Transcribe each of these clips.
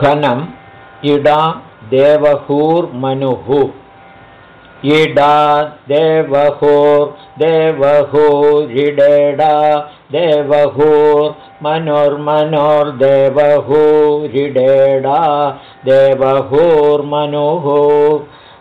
खनम् इडा देवहूर्मनुः इडा देवहूर्देवहूरिडेडा देवहूर्मनुर्मनुर्देवहूरिडेडा देवहूर्मनुः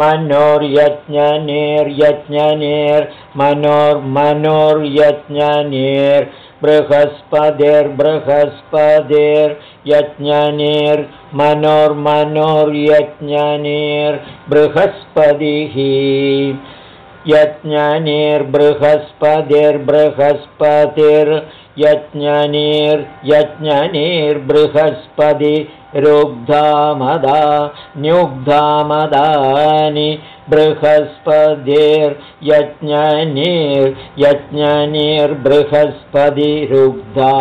मनोर्यज्ञनिर्यज्ञनिर्मनोर्मनोर्यज्ञनिर् बृहस्पतिर्बृहस्पतिर्यज्ञनिर्मनोर्मनोर्यज्ञनिर्बृहस्पतिः यज्ञनिर्बृहस्पतिर्बृहस्पतिर्यज्ञनिर्यज्ञनिर्बृहस्पति रुग्धामदा न्युग्धामदानि बृहस्पतिर्यज्ञनिर्यज्ञनिर्बृहस्पतिरुग्धा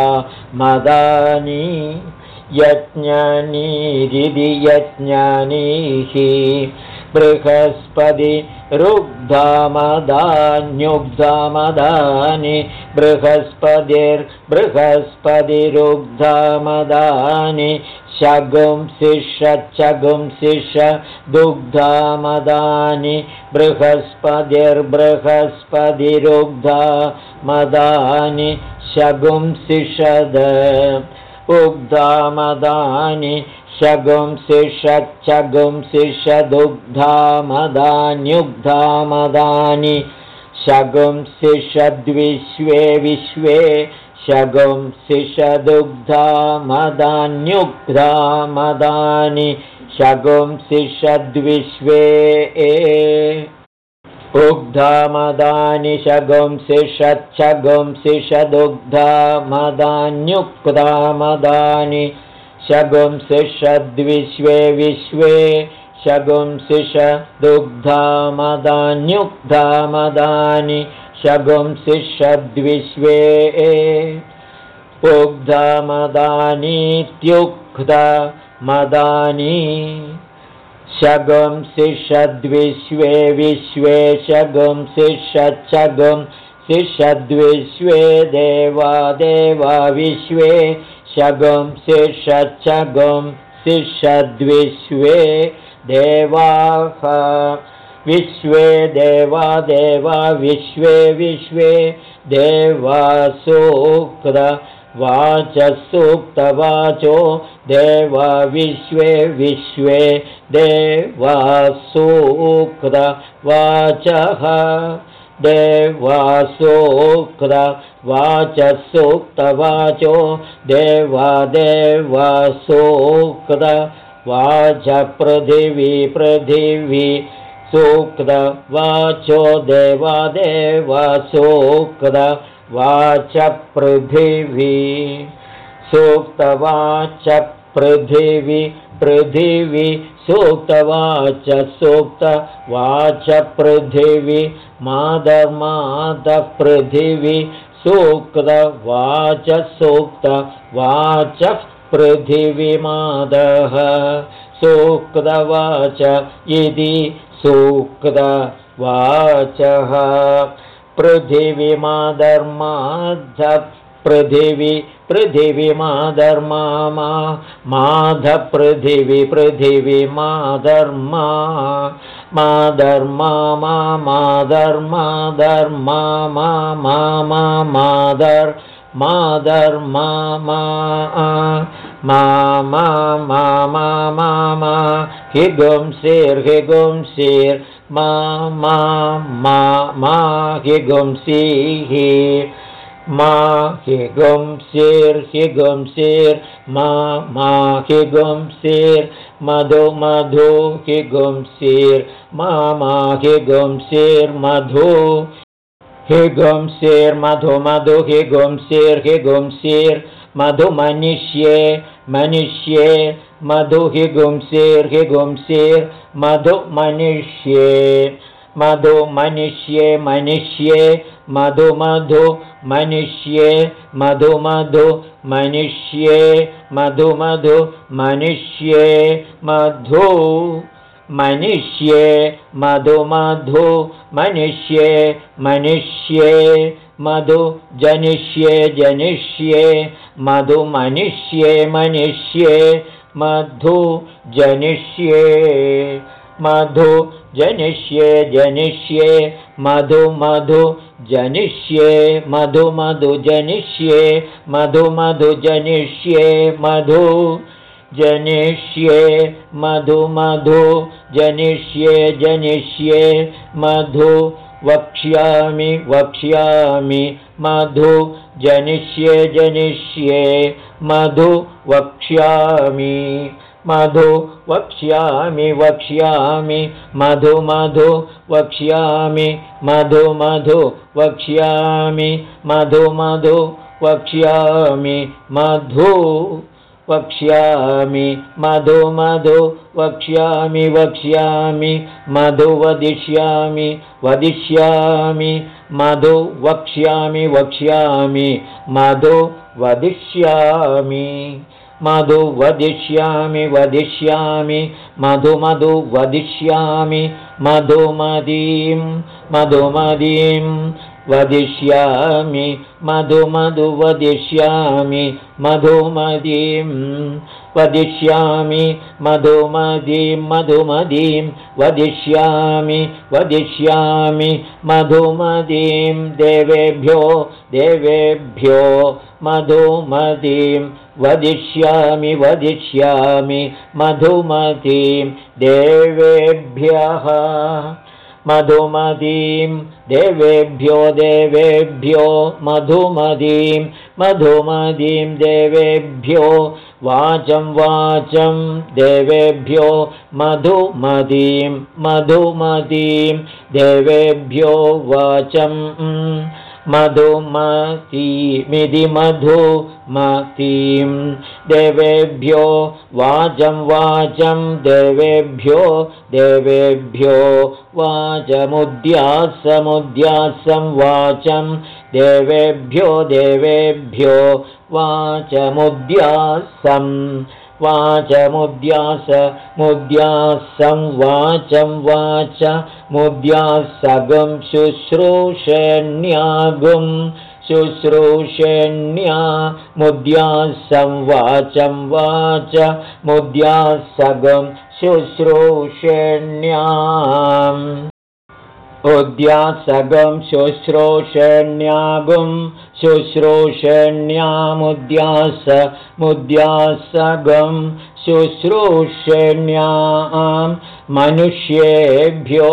मदानि यज्ञनिरिदि यज्ञानीः बृहस्पति रुग्धामदान्युग्धामदानि बृहस्पतिर्बृहस्पतिरुग्धामदानि शगुंसिषचगुंसिष दुग्धामदानि बृहस्पतिर्बृहस्पतिरुग्धा मदानि शगुंसिषद उग्धामदानि शगुंसिषच्चगुंसिषदुग्धामदान्युग्धामदानि शगुंसिषद्विश्वे विश्वे शगुंसिषदुग्धामदान्युग्धामदानि शगुंसिषद्विश्वे उग्धामदानि शगुंसिषच्छगुंसिषदुग्धामदान्युक्तामदानि शगुंसिषद्विश्वे विश्वे शगुंसिष दुग्धामदान्युग्धामदानि शगुंसिषद्विश्वे उग्धामदानीत्युग्धा मदानी शगुंसिषद्विश्वे मदानि शगं सिषद्विश्वे विश्वे शगुं देवा देवा विश्वे शगुंसिषच्छगुंसिषद्विश्वे देवाः विश्वे देवा देवा विश्वे विश्वे देवासूक्त वाचसूक्तवाचो देवा विश्वे विश्वे देवासूक्तवाचः देवासूक्तवाचसूक्तवाचो देवसोक्द वाच सोक्त वाचो देवादेवासोक्दा वाचप्रथिवी पृथिवी सोक्त वाचो देवादेवासोक्दा वाच प्रृथिवी सोक्त वाच प्रृथिवी सूक्तवाच सूक्तवाच पृथिवी मादमादः पृथिवी सूक्तवाच सूक्तवाच पृथिवीमादः सूक्तवाच इति सूक्तवाचः। पृथिवीमाधर्माध पृथिवी पृथिवीमाधर्मा माधपृथिवी पृथिवी माधर्मा माधर्मा मा माधर्मा धर्मा मा मा मा माधर् माधर्मा मा मा मा मा मा मा मा हि गुंसीर्हि गुंसीर् मा मा मा मा हि गुंसीः मा हि गुंसीर्हि गुंसीर् मा मा हि गुंसीर् मधु मधु हि गुंसीर् मा हि हि गुंसीर्मधु मधु हि गुंसीर्हि गुंसीर् मधु मनिष्ये मनिष्ये मधु हि गुंसीर्हि गुंसीर् मधु मनिष्ये मधु मनिष्ये मनिष्ये मधु मनिष्ये मधु मधु मनिष्ये मधु मधु मनिष्ये मधु मनिष्ये मधु मनिष्ये मनिष्ये मधु जनिष्ये जनिष्ये मधु मनिष्ये मनिष्ये मधु जनिष्ये मधु जनिष्ये जनिष्ये मधु मधु जनिष्ये मधु मधु जनिष्ये मधु मधु जनिष्ये मधु जनिष्ये मधु मधु जनिष्ये जनिष्ये मधु वक्ष्यामि वक्ष्यामि मधु जनिष्ये जनिष्ये मधु वक्ष्यामि मधु वक्ष्यामि वक्ष्यामि मधु मधु वक्ष्यामि मधु मधु वक्ष्यामि मधु मधु वक्ष्यामि मधु वक्ष्यामि मधु मधु वक्ष्यामि वक्ष्यामि मधु वदिष्यामि वदिष्यामि मधु वक्ष्यामि वक्ष्यामि मधु वदिष्यामि मधु वदिष्यामि वदिष्यामि मधु मधु वदिष्यामि मधुमदीं मधुमदीं वदिष्यामि मधु मधु वदिष्यामि मधुमदीं वदिष्यामि मधुमदीं मधुमदीं वदिष्यामि वदिष्यामि मधुमदीं देवेभ्यो देवेभ्यो मधुमदीं वदिष्यामि वदिष्यामि मधुमतीं देवेभ्यः मधुमतीं देवेभ्यो देवेभ्यो मधुमतीं मधुमतीं देवेभ्यो वाचं वाचं देवेभ्यो मधुमतीं मधुमतीं देवेभ्यो वाचम् मधुमतीमिति मधुमतीं देवेभ्यो वाचं वाचं देवेभ्यो देवेभ्यो वाचमुद्यासमुद्यासं वाचं देवेभ्यो देवेभ्यो वाचमुद्यासम् वाचमुद्यास मुद्यासं वाचं वाच मुद्यासगं शुश्रूषण्यागुं शुश्रूषण्या मुद्यासं वाचं वाच मुद्यासगं शुश्रूषण्याम् उद्यासगं शुश्रूषण्यागुं शुश्रूषण्यामुद्यास मुद्यासगं शुश्रूषण्यां मनुष्येभ्यो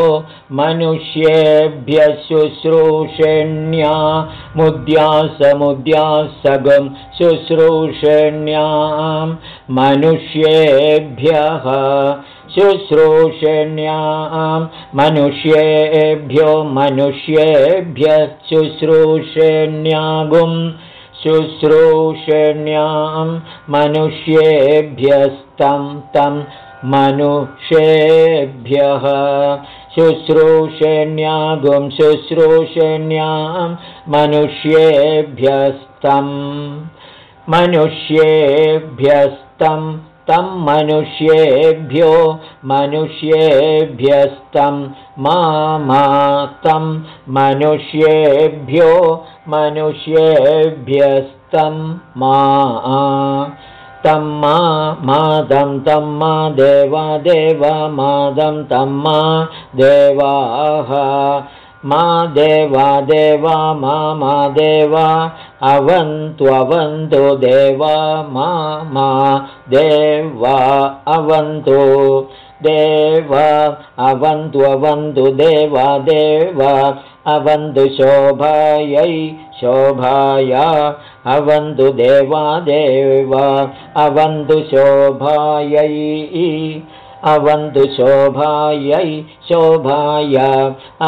मनुष्येभ्यः शुश्रूषण्या मुद्यासमुद्यासगं शुश्रूषण्यां मनुष्येभ्यः शुश्रूषण्यां मनुष्येभ्यो मनुष्येभ्यः शुश्रूषण्यागुं शुश्रूषण्यां मनुष्येभ्यस्तं तं मनुष्येभ्यः। शुश्रूषण्यां मनुष्येभ्यस्तं मनुष्येभ्यस्तं तं मनुष्येभ्यो मनुष्येभ्यस्तं मा तं मनुष्येभ्यो मनुष्येभ्यस्तं मा तं मा मादं तं मा देवा देवा मादं तं मा देवाः मा देवा देवा मा मा देवा अवन्त्ववन्तु देवा मा मा देवा अवन्तु देवा अवन्त्ववन्तु देवा देवा अवन्तु शोभायै शोभाया अवन्तु देवा देवा अवन्तु शोभायै अवन्तु शोभायै शोभाय।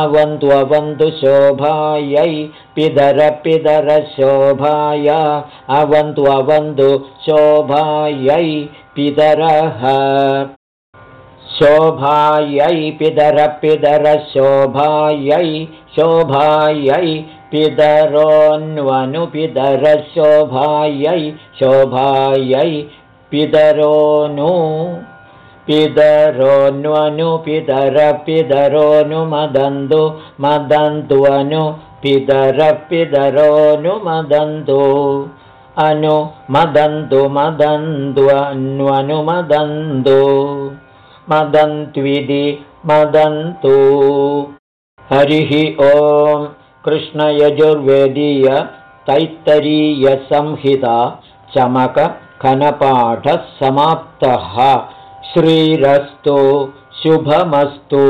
अवन्तु अवन्तु शोभायै पिदर पिदर शोभाय। अवन्तु अवन्तु शोभायै पितरः शोभायै पितरपितरशोभायै शोभायै पितरोऽन्वनुपितरशोभायै शोभायै पितरोनु पितरोऽन्वनु पितरपितरोऽनुमदन्तु मदन्त्वनु पितरपितरोऽनुमदन्तु। अनु मदन्तु मदन्त्वन्वनुमदन्तु मदन्त्विदि मदन्तु। हरिः ॐ कृष्णयजुर्वेदीय तैत्तरीयसंहिता चमकखनपाठः समाप्तः श्रीरस्तु शुभमस्तु